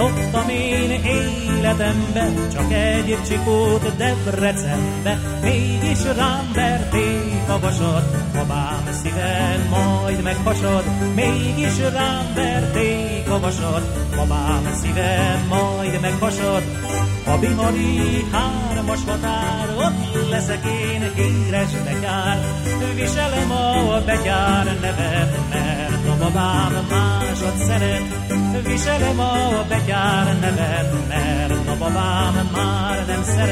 Loptam én életemben csak egy csikót Debrecenbe, mégis rám verték a vasat, babám szívem majd meghasad, mégis rám verték a vasat, babám szívem majd meghasad. A bihari hármas határ, ott leszek én híres betyár, viselem a betyár nevet, mert a babám másod szeret, viselem a betyár nevet, mert a babám már nem szeret.